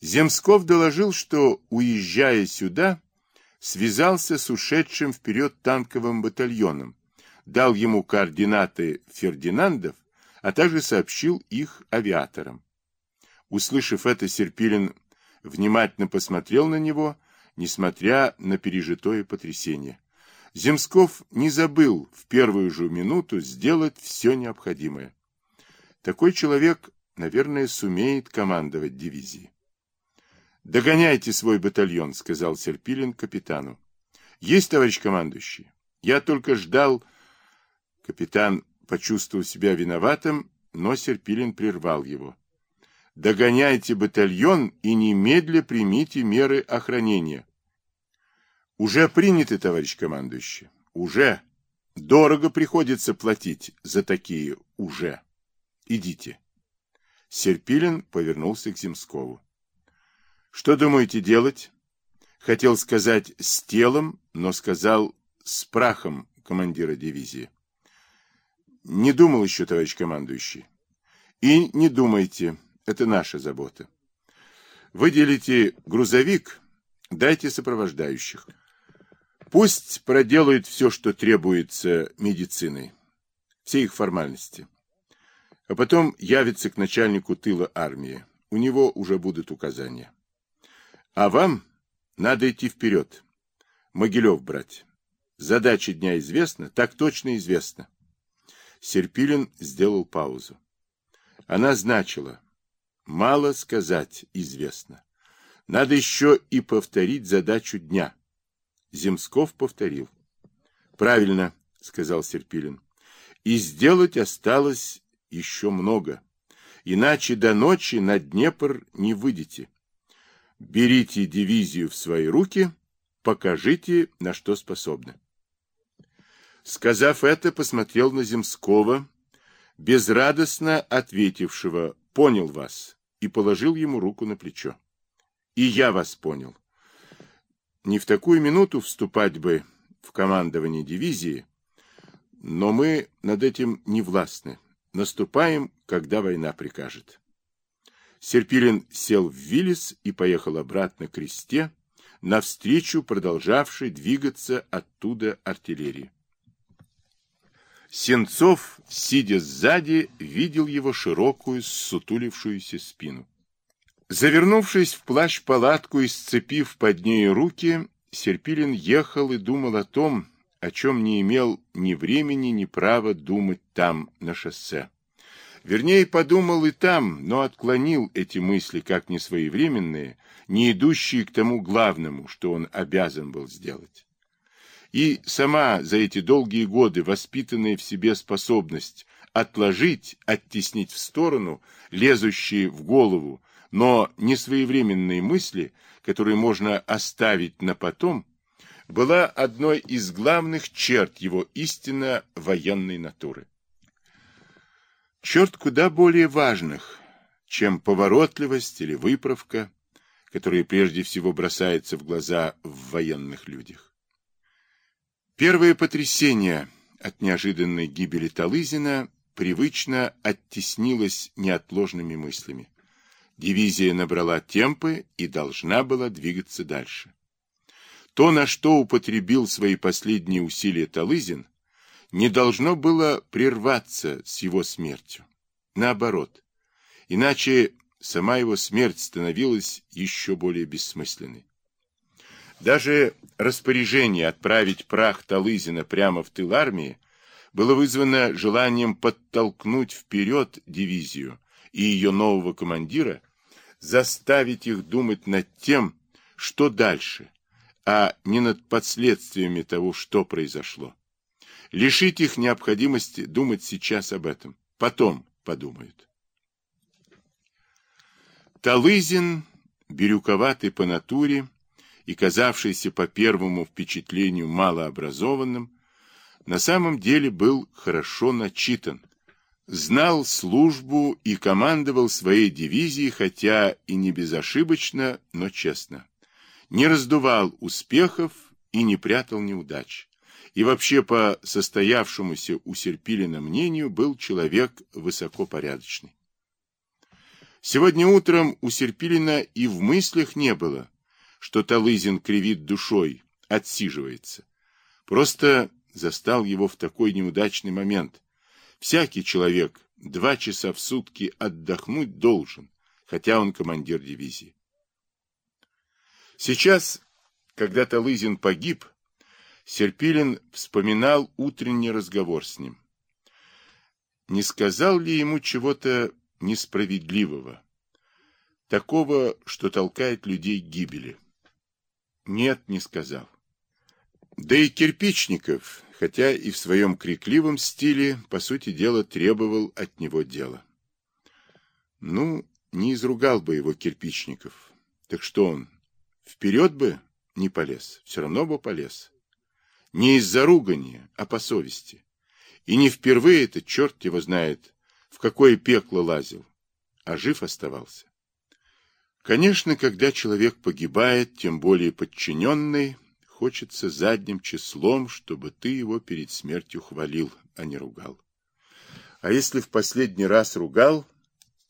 Земсков доложил, что, уезжая сюда, связался с ушедшим вперед танковым батальоном, дал ему координаты Фердинандов, а также сообщил их авиаторам. Услышав это, Серпилин внимательно посмотрел на него, несмотря на пережитое потрясение. Земсков не забыл в первую же минуту сделать все необходимое. Такой человек, наверное, сумеет командовать дивизией. «Догоняйте свой батальон», — сказал Серпилин капитану. «Есть, товарищ командующий. Я только ждал...» Капитан почувствовал себя виноватым, но Серпилин прервал его. «Догоняйте батальон и немедля примите меры охранения». «Уже приняты, товарищ командующий. Уже. Дорого приходится платить за такие «уже». Идите». Серпилин повернулся к Земскову. Что думаете делать? Хотел сказать с телом, но сказал с прахом командира дивизии. Не думал еще, товарищ командующий. И не думайте, это наша забота. Выделите грузовик, дайте сопровождающих. Пусть проделают все, что требуется медициной, все их формальности. А потом явится к начальнику тыла армии. У него уже будут указания. А вам надо идти вперед. Могилев брать. Задача дня известна, так точно известно. Серпилин сделал паузу. Она значила, мало сказать известно. Надо еще и повторить задачу дня. Земсков повторил. Правильно, сказал Серпилин. И сделать осталось еще много. Иначе до ночи на Днепр не выйдете. Берите дивизию в свои руки, покажите, на что способны. Сказав это, посмотрел на Земского, безрадостно ответившего «понял вас» и положил ему руку на плечо. «И я вас понял. Не в такую минуту вступать бы в командование дивизии, но мы над этим не властны. Наступаем, когда война прикажет». Серпилин сел в Виллис и поехал обратно к Кресте, навстречу продолжавшей двигаться оттуда артиллерии. Сенцов, сидя сзади, видел его широкую, сутулившуюся спину. Завернувшись в плащ-палатку и сцепив под нею руки, Серпилин ехал и думал о том, о чем не имел ни времени, ни права думать там, на шоссе. Вернее, подумал и там, но отклонил эти мысли как несвоевременные, не идущие к тому главному, что он обязан был сделать. И сама за эти долгие годы воспитанная в себе способность отложить, оттеснить в сторону лезущие в голову, но несвоевременные мысли, которые можно оставить на потом, была одной из главных черт его истинно военной натуры черт куда более важных, чем поворотливость или выправка, которые прежде всего бросаются в глаза в военных людях. Первое потрясение от неожиданной гибели Талызина привычно оттеснилось неотложными мыслями. Дивизия набрала темпы и должна была двигаться дальше. То, на что употребил свои последние усилия Талызин, не должно было прерваться с его смертью. Наоборот. Иначе сама его смерть становилась еще более бессмысленной. Даже распоряжение отправить прах Талызина прямо в тыл армии было вызвано желанием подтолкнуть вперед дивизию и ее нового командира, заставить их думать над тем, что дальше, а не над последствиями того, что произошло лишить их необходимости думать сейчас об этом. Потом подумают. Талызин, бирюковатый по натуре и казавшийся по первому впечатлению малообразованным, на самом деле был хорошо начитан, знал службу и командовал своей дивизией, хотя и не безошибочно, но честно. Не раздувал успехов и не прятал неудач и вообще по состоявшемуся у Серпилина мнению был человек высокопорядочный. Сегодня утром у Серпилина и в мыслях не было, что Талызин кривит душой, отсиживается. Просто застал его в такой неудачный момент. Всякий человек два часа в сутки отдохнуть должен, хотя он командир дивизии. Сейчас, когда Талызин погиб, Серпилин вспоминал утренний разговор с ним. Не сказал ли ему чего-то несправедливого, такого, что толкает людей к гибели? Нет, не сказал. Да и Кирпичников, хотя и в своем крикливом стиле, по сути дела, требовал от него дела. Ну, не изругал бы его Кирпичников. Так что он, вперед бы не полез, все равно бы полез. Не из-за ругания, а по совести. И не впервые это, черт его знает, в какое пекло лазил, а жив оставался. Конечно, когда человек погибает, тем более подчиненный, хочется задним числом, чтобы ты его перед смертью хвалил, а не ругал. А если в последний раз ругал,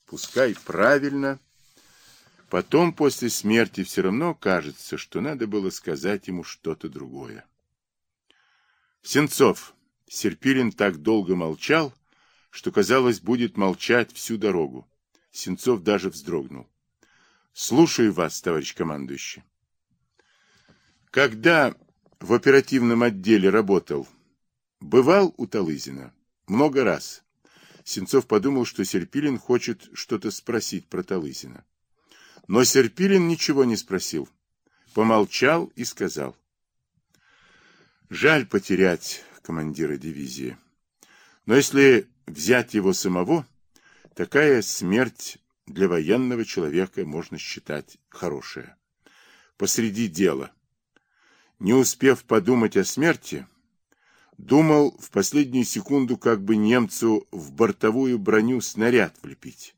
пускай правильно, потом после смерти все равно кажется, что надо было сказать ему что-то другое. Сенцов. Серпилин так долго молчал, что, казалось, будет молчать всю дорогу. Сенцов даже вздрогнул. Слушаю вас, товарищ командующий. Когда в оперативном отделе работал, бывал у Талызина много раз. Сенцов подумал, что Серпилин хочет что-то спросить про Талызина. Но Серпилин ничего не спросил. Помолчал и сказал. Жаль потерять командира дивизии. Но если взять его самого, такая смерть для военного человека можно считать хорошая. Посреди дела не успев подумать о смерти, думал в последнюю секунду, как бы немцу в бортовую броню снаряд влепить.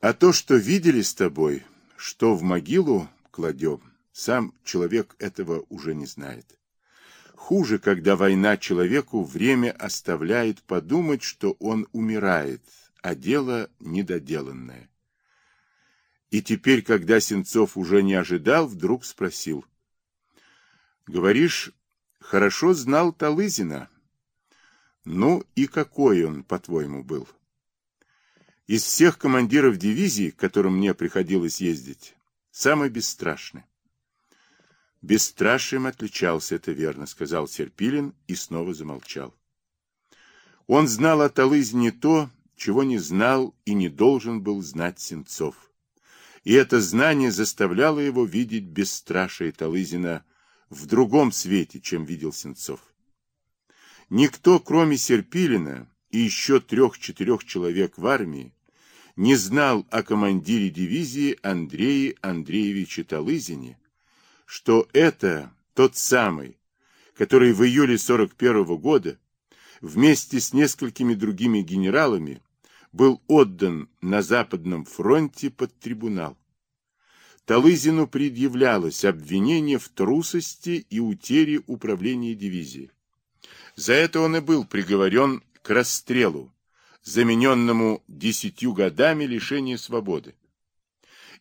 А то, что видели с тобой, что в могилу кладем, сам человек этого уже не знает. Хуже, когда война человеку время оставляет подумать, что он умирает, а дело недоделанное. И теперь, когда Сенцов уже не ожидал, вдруг спросил, Говоришь, хорошо знал Талызина. Ну и какой он, по-твоему, был? Из всех командиров дивизии, к которым мне приходилось ездить, самый бесстрашный. Бесстрашием отличался, это верно, сказал Серпилин и снова замолчал. Он знал о Талызине то, чего не знал и не должен был знать Сенцов. И это знание заставляло его видеть бесстрашие Талызина в другом свете, чем видел Сенцов. Никто, кроме Серпилина и еще трех-четырех человек в армии, не знал о командире дивизии Андрее Андреевиче Талызине, что это тот самый, который в июле 41 -го года вместе с несколькими другими генералами был отдан на Западном фронте под трибунал. Талызину предъявлялось обвинение в трусости и утере управления дивизией. За это он и был приговорен к расстрелу, замененному десятью годами лишения свободы.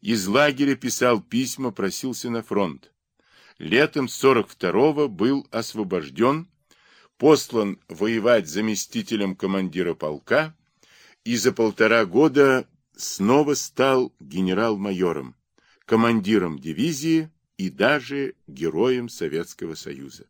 Из лагеря писал письма, просился на фронт. Летом 42-го был освобожден, послан воевать заместителем командира полка и за полтора года снова стал генерал-майором командиром дивизии и даже героем Советского Союза.